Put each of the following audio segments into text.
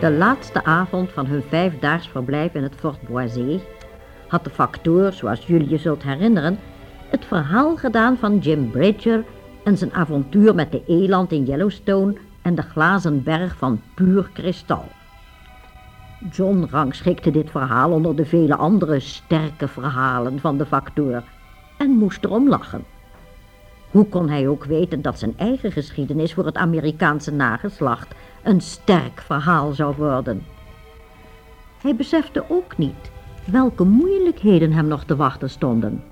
De laatste avond van hun vijfdaags verblijf in het Fort Boisé had de facteur, zoals jullie je zult herinneren, het verhaal gedaan van Jim Bridger en zijn avontuur met de eland in Yellowstone en de glazen berg van puur kristal. John rangschikte dit verhaal onder de vele andere sterke verhalen van de facteur en moest erom lachen. Hoe kon hij ook weten dat zijn eigen geschiedenis voor het Amerikaanse nageslacht een sterk verhaal zou worden? Hij besefte ook niet welke moeilijkheden hem nog te wachten stonden.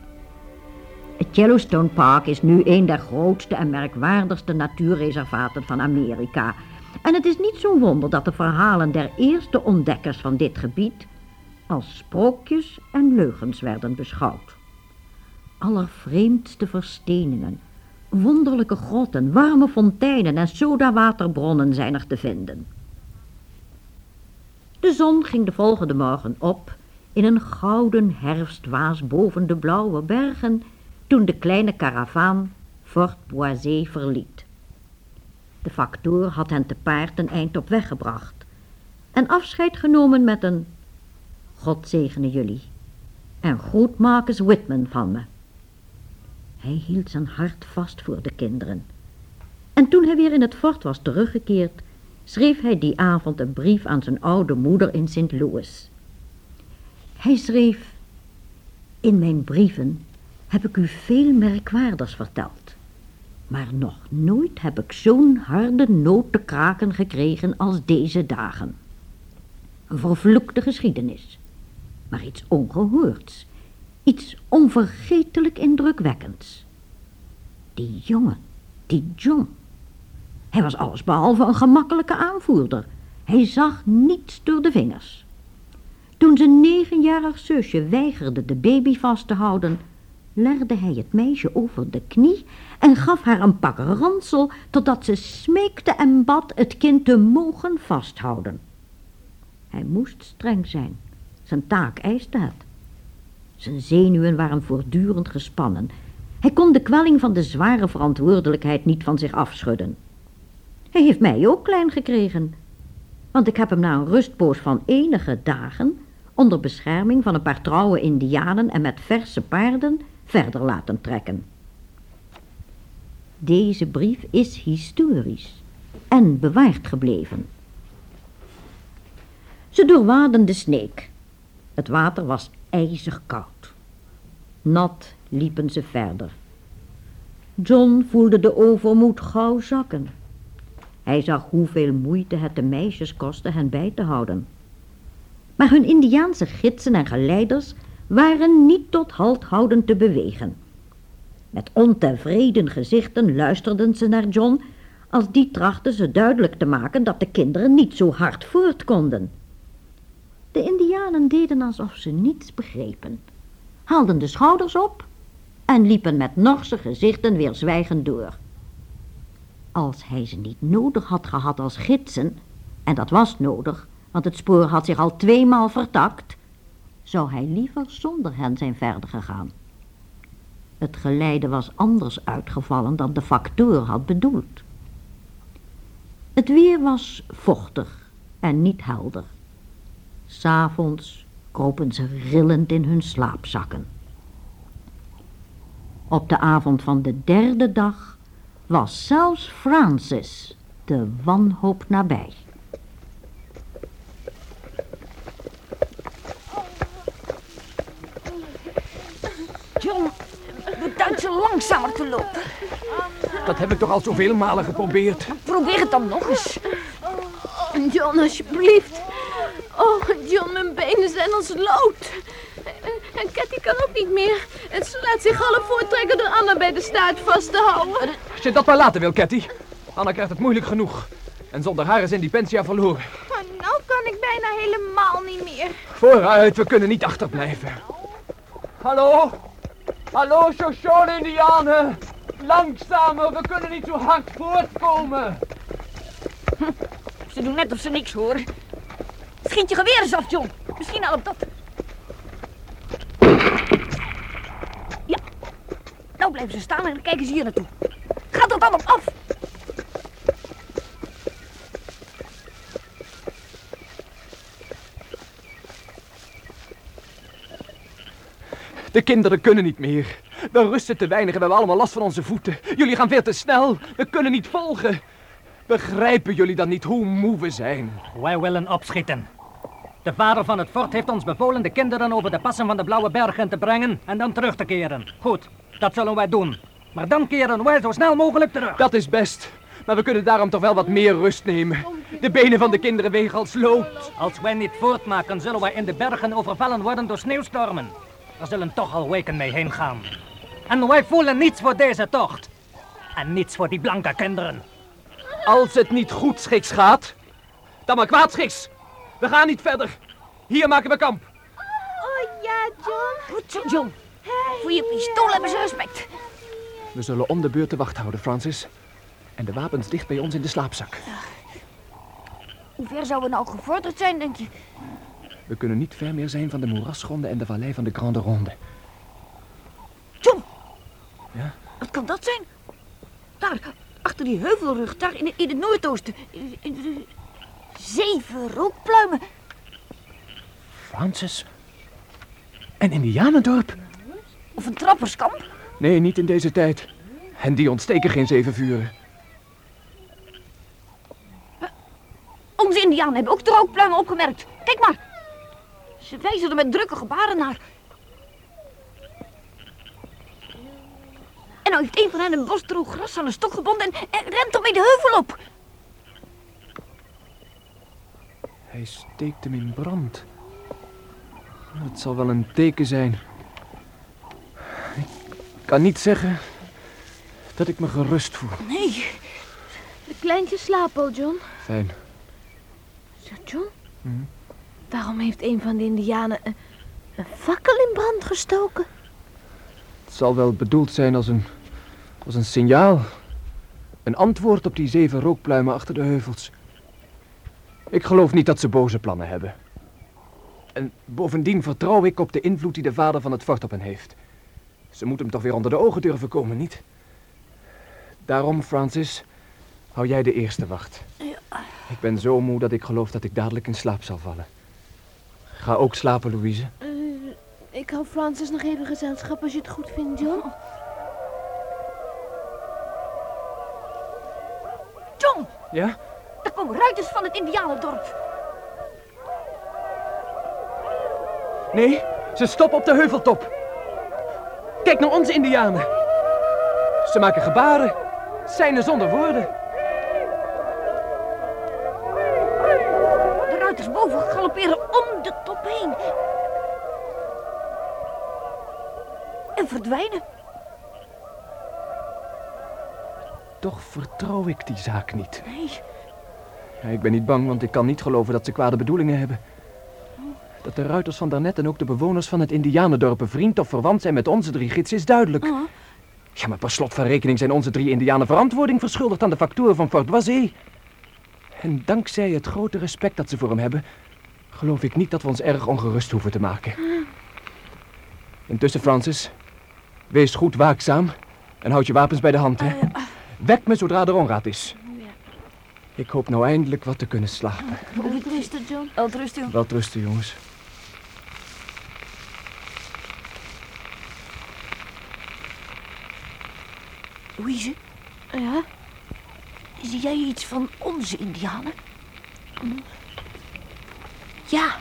Het Yellowstone Park is nu een der grootste en merkwaardigste natuurreservaten van Amerika. En het is niet zo'n wonder dat de verhalen der eerste ontdekkers van dit gebied als sprookjes en leugens werden beschouwd. Allervreemdste versteningen, wonderlijke grotten, warme fonteinen en sodawaterbronnen zijn er te vinden. De zon ging de volgende morgen op in een gouden herfstwaas boven de blauwe bergen toen de kleine karavaan Fort Boisé verliet. De facteur had hen te paard een eind op weg gebracht en afscheid genomen met een God zegene jullie en groet Marcus Whitman van me. Hij hield zijn hart vast voor de kinderen. En toen hij weer in het fort was teruggekeerd, schreef hij die avond een brief aan zijn oude moeder in St. Louis. Hij schreef, in mijn brieven heb ik u veel merkwaardigs verteld. Maar nog nooit heb ik zo'n harde noot te kraken gekregen als deze dagen. Een vervloekte geschiedenis, maar iets ongehoords, iets onvergetelijk indrukwekkends. Die jongen, die John, hij was allesbehalve een gemakkelijke aanvoerder. Hij zag niets door de vingers. Toen zijn negenjarig zusje weigerde de baby vast te houden, legde hij het meisje over de knie en gaf haar een pak ransel, totdat ze smeekte en bad het kind te mogen vasthouden. Hij moest streng zijn. Zijn taak eiste het. Zijn zenuwen waren voortdurend gespannen. Hij kon de kwelling van de zware verantwoordelijkheid niet van zich afschudden. Hij heeft mij ook klein gekregen, want ik heb hem na een rustpoos van enige dagen, onder bescherming van een paar trouwe indianen en met verse paarden, verder laten trekken. Deze brief is historisch en bewaard gebleven. Ze doorwaden de sneek. Het water was ijzig koud. Nat liepen ze verder. John voelde de overmoed gauw zakken. Hij zag hoeveel moeite het de meisjes kostte hen bij te houden. Maar hun Indiaanse gidsen en geleiders waren niet tot halt houden te bewegen. Met ontevreden gezichten luisterden ze naar John, als die trachtte ze duidelijk te maken dat de kinderen niet zo hard voort konden. De indianen deden alsof ze niets begrepen, haalden de schouders op en liepen met norse gezichten weer zwijgend door. Als hij ze niet nodig had gehad als gidsen, en dat was nodig, want het spoor had zich al tweemaal vertakt, zou hij liever zonder hen zijn verder gegaan. Het geleide was anders uitgevallen dan de facteur had bedoeld. Het weer was vochtig en niet helder. S'avonds kropen ze rillend in hun slaapzakken. Op de avond van de derde dag was zelfs Francis de wanhoop nabij. John, doe Duitse langzamer te lopen. Dat heb ik toch al zoveel malen geprobeerd. Probeer het dan nog eens. John, alsjeblieft. Oh, John, mijn benen zijn als lood. En Cathy kan ook niet meer. En ze laat zich half voortrekken door Anna bij de staart vast te houden. Als je dat maar laten wil, Cathy. Anna krijgt het moeilijk genoeg. En zonder haar is Independentia verloren. Maar nou kan ik bijna helemaal niet meer. Vooruit, we kunnen niet achterblijven. Hallo? Hallo, Shoshone-Indianen. Langzamer, we kunnen niet zo hard voortkomen. Ze doen net of ze niks horen. Schiet je geweer eens af, John. Misschien al op dat. Ja. Nou blijven ze staan en kijken ze hier naartoe. Gaat dat dan op af? De kinderen kunnen niet meer. We rusten te weinig en we hebben allemaal last van onze voeten. Jullie gaan veel te snel. We kunnen niet volgen. Begrijpen jullie dan niet hoe moe we zijn? Wij willen opschieten. De vader van het fort heeft ons bevolen de kinderen over de passen van de Blauwe Bergen te brengen en dan terug te keren. Goed, dat zullen wij doen. Maar dan keren wij zo snel mogelijk terug. Dat is best. Maar we kunnen daarom toch wel wat meer rust nemen. De benen van de kinderen wegen als lood. Als wij niet voortmaken, zullen wij in de bergen overvallen worden door sneeuwstormen. Er zullen toch al weken mee heen gaan. En wij voelen niets voor deze tocht. En niets voor die blanke kinderen. Als het niet goed schiks gaat, dan maar kwaad schiks. We gaan niet verder. Hier maken we kamp. Oh ja, John. Goed zo, John. Voor je pistool hebben ze respect. We zullen om de beurt de wacht houden, Francis. En de wapens dicht bij ons in de slaapzak. Hoe ver zouden we nou gevorderd zijn, denk je? We kunnen niet ver meer zijn van de moerasgronden en de vallei van de Grande Ronde. John! Ja? Wat kan dat zijn? Daar, achter die heuvelrug, daar in, in het noordoosten. In- in- Zeven rookpluimen. Francis? Een indianendorp? Of een trapperskamp. Nee, niet in deze tijd. En die ontsteken geen zeven vuren. Onze indianen hebben ook de rookpluimen opgemerkt. Kijk maar. Ze wijzen er met drukke gebaren naar. En nou heeft een van hen een bos droog gras aan een stok gebonden en, en rent ermee de heuvel op. Hij steekt hem in brand. Het zal wel een teken zijn. Ik kan niet zeggen dat ik me gerust voel. Nee, De kleintjes slapen al, John. Fijn. Zeg, John. Mhm. Waarom heeft een van de indianen een, een fakkel in brand gestoken? Het zal wel bedoeld zijn als een, als een signaal. Een antwoord op die zeven rookpluimen achter de heuvels. Ik geloof niet dat ze boze plannen hebben. En bovendien vertrouw ik op de invloed die de vader van het fort op hen heeft. Ze moeten hem toch weer onder de ogen durven komen, niet? Daarom, Francis, hou jij de eerste wacht. Ik ben zo moe dat ik geloof dat ik dadelijk in slaap zal vallen. Ga ook slapen, Louise. Eh, ik hou Francis nog even gezelschap als je het goed vindt, John. John, Ja? Er ruiters van het indianendorp. Nee, ze stoppen op de heuveltop. Kijk naar onze indianen. Ze maken gebaren, zijn er zonder woorden. De ruiters boven galopperen om de top heen. En verdwijnen. Toch vertrouw ik die zaak niet. Nee, ik ben niet bang, want ik kan niet geloven dat ze kwade bedoelingen hebben. Dat de ruiters van daarnet en ook de bewoners van het indianendorp een vriend of verwant zijn met onze drie gidsen is duidelijk. Oh. Ja, maar per slot van rekening zijn onze drie indianen verantwoording verschuldigd aan de facturen van Fort Boisé. En dankzij het grote respect dat ze voor hem hebben, geloof ik niet dat we ons erg ongerust hoeven te maken. Intussen, Francis, wees goed waakzaam en houd je wapens bij de hand, hè. Wek me zodra er onraad is. Ik hoop nou eindelijk wat te kunnen slapen. Is het, John? wel rustig. Wel rusten, jongens. Louise, Ja? zie jij iets van onze indianen? Ja.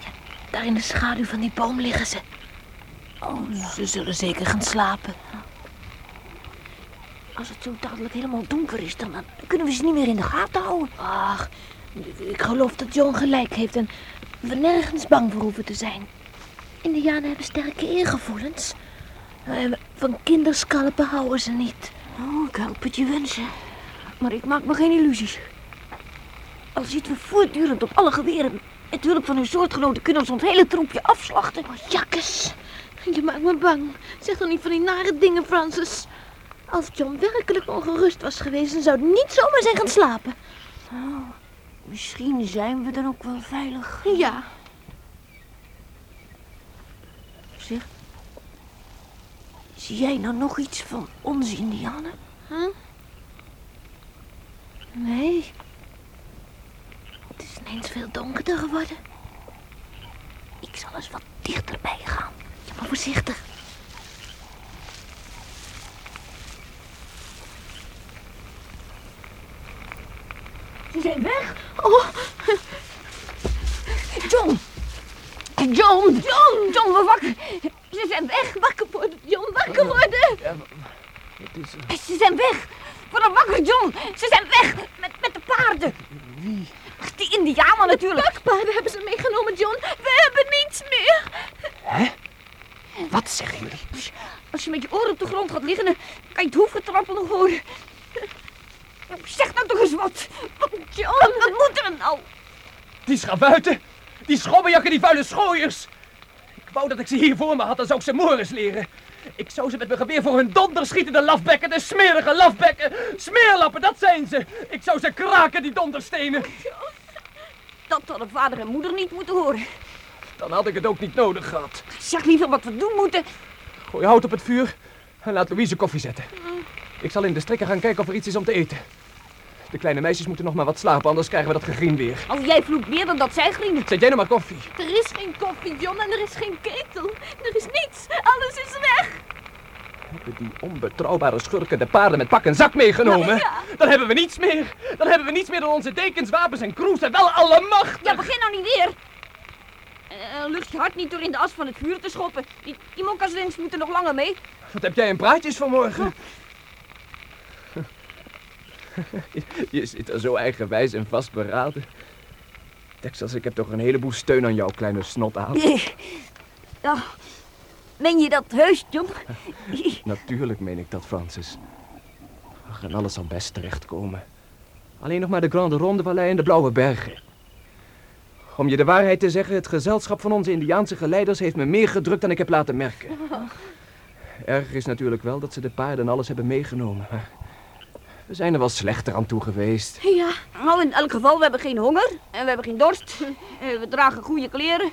Ja, Daar in de schaduw van die boom liggen ze. Oh, Ze zullen zeker gaan slapen. Als het zo dadelijk helemaal donker is, dan, dan kunnen we ze niet meer in de gaten houden. Ach, ik geloof dat John gelijk heeft en we nergens bang voor hoeven te zijn. Indianen hebben sterke eergevoelens. Eh, Van kinderskalpen houden ze niet. Oh, ik help het je wensen. Maar ik maak me geen illusies. Al zitten we voortdurend op alle geweren. Met hulp van hun soortgenoten kunnen ze ons hele troepje afslachten. Oh, jakkes, je maakt me bang. Zeg toch niet van die nare dingen, Francis. Als John werkelijk ongerust was geweest, dan zou hij niet zomaar zijn gaan slapen. Misschien zijn we dan ook wel veilig. Ja, Zeg, zie jij nou nog iets van onze indianen? nee. Het is ineens veel donkerder geworden. Ik zal eens wat dichterbij gaan. Maar voorzichtig. Zijn weg. Oh. John. John. John. John, we wakker. Ze zijn weg. Wakker worden, John. Wakker worden. Ja, wat is er? Ze zijn weg. Word dan wakker, John. Ze zijn weg. Met, met de paarden. Wie? Ach, Die indianen natuurlijk. Pakpaarden hebben ze meegenomen, John. We hebben niets meer. Wat zeggen jullie? Als je met je oren op de grond gaat liggen, dan kan je het hoefgetrappel nog horen. Zeg nou toch eens wat. John. Wat, wat moet er nou? Die schavuiten! Die schobbenjakken, die vuile schooiers! Ik wou dat ik ze hier voor me had, dan zou ik ze mores leren. Ik zou ze met mijn geweer voor hun donder schieten, de lafbekken, de smerige lafbekken. Smeerlappen, dat zijn ze. Ik zou ze kraken, die donderstenen. Dat hadden vader en moeder niet moeten horen. Dan had ik het ook niet nodig gehad. Zeg liever wat we doen moeten. Gooi hout op het vuur en laat Louise koffie zetten. Ik zal in de strikken gaan kijken of er iets is om te eten. De kleine meisjes moeten nog maar wat slapen, anders krijgen we dat gegrien weer. Als jij vloekt meer dan dat zij grienen. Zet jij nou maar koffie. Er is geen koffie, John, en er is geen ketel. Er is niets. Alles is weg. Hebben die onbetrouwbare schurken de paarden met pak en zak meegenomen? Dan hebben we niets meer. Dan hebben we niets meer dan onze dekens, wapens en kroes en wel alle macht. Ja, begin nou niet weer. Eh, lucht je hart niet door in de as van het vuur te schoppen. Die, die moeten nog langer mee. Wat heb jij in praatjes vanmorgen? Je, zit er zo eigenwijs en vastberaden. Texas, ik heb toch een heleboel steun aan jouw kleine snotaal. Ja, meen je dat heus, John? Natuurlijk meen ik dat, Francis. Ach, en alles zal best terechtkomen. Alleen nog maar de Grande Ronde Vallei en de Blauwe Bergen. Om je de waarheid te zeggen, het gezelschap van onze Indiaanse geleiders heeft me meer gedrukt dan ik heb laten merken. Erg is natuurlijk wel dat ze de paarden en alles hebben meegenomen. maar We zijn er wel slechter aan toe geweest. Ja, Nou, in elk geval, we hebben geen honger. En we hebben geen dorst. Eh, We dragen goede kleren.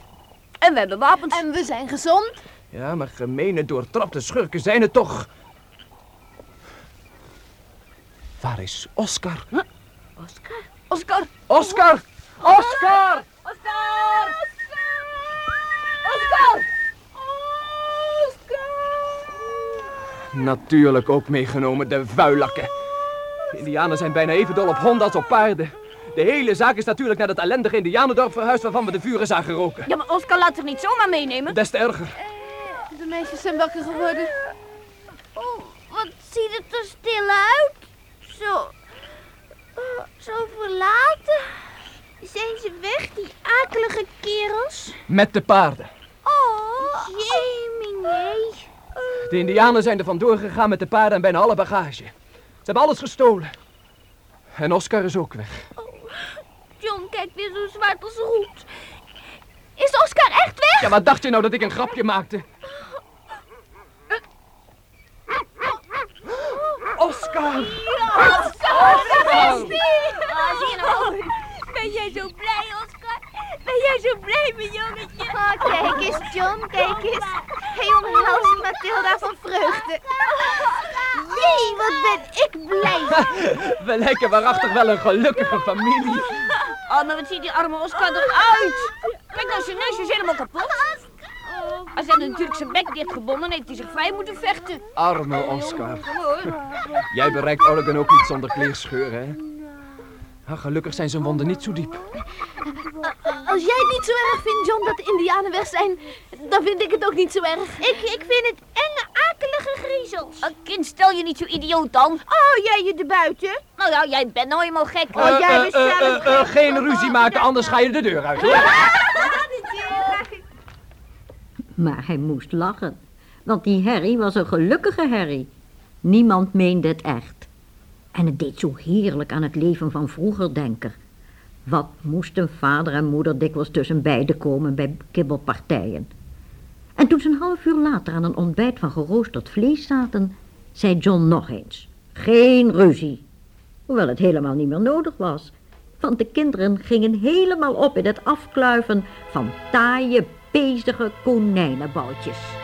En we hebben wapens. en we zijn gezond. Ja, maar gemene, doortrapte schurken zijn het toch. Waar is Oscar? Oscar. Oscar. Oscar! Oscar! Oscar! Oscar! Natuurlijk ook meegenomen, de vuilakken. De Indianen zijn bijna even dol op honden als op paarden. De hele zaak is natuurlijk naar dat ellendige Indianendorp verhuisd waarvan we de vuren zagen roken. Ja, maar Oscar laat zich niet zomaar meenemen. Des te erger. De meisjes zijn wakker geworden. Oh, wat ziet het er stil uit. Zo, oh, zo verlaten. Zijn ze weg, die akelige kerels? Met de paarden. Oh, jemie, nee. De Indianen zijn er vandoor gegaan met de paarden en bijna alle bagage. Ze hebben alles gestolen. En Oscar is ook weg. John kijkt weer zo zwart als roet. Is Oscar echt weg? Ja, wat dacht je nou dat ik een grapje maakte? Oscar! Oscar, daar is die! Zie je nou? Ben jij zo blij, Oscar? Ben jij zo blij, mijn jongetje? Oh, kijk eens, John, kijk eens. Hij omhelst Mathilda van vreugde. Jee, wat ben ik blij. We lijken waarachtig wel een gelukkige familie. Oh, maar wat ziet die arme Oscar eruit? Kijk nou, zijn neus is helemaal kapot. Als hij natuurlijk zijn bek dichtgebonden heeft hij zich vrij moeten vechten. Arme Oscar. Jij bereikt Oregon ook niet zonder kleerscheuren, hè? Gelukkig zijn zijn wonden niet zo diep. Als jij het niet zo erg vindt, John, dat de indianen weg zijn, dan vind ik het ook niet zo erg. Ik, ik vind het enge, akelige griezels. Kind, stel je niet zo idioot dan. Oh, jij je de buiten? Nou ja, jij bent nou eenmaal gek. Oh, jij Eh, bent eh, zelf eh, geen ruzie maken, anders ga je de deur uit. hoor. Maar hij moest lachen, want die Harry was een gelukkige Harry. Niemand meende het echt. En het deed zo heerlijk aan het leven van vroeger denken. Wat moesten vader en moeder dikwijls tussen beiden komen bij kibbelpartijen. En toen ze een half uur later aan een ontbijt van geroosterd vlees zaten, zei John nog eens, geen ruzie. Hoewel het helemaal niet meer nodig was. Want de kinderen gingen helemaal op in het afkluiven van taaie, pezige konijnenboutjes.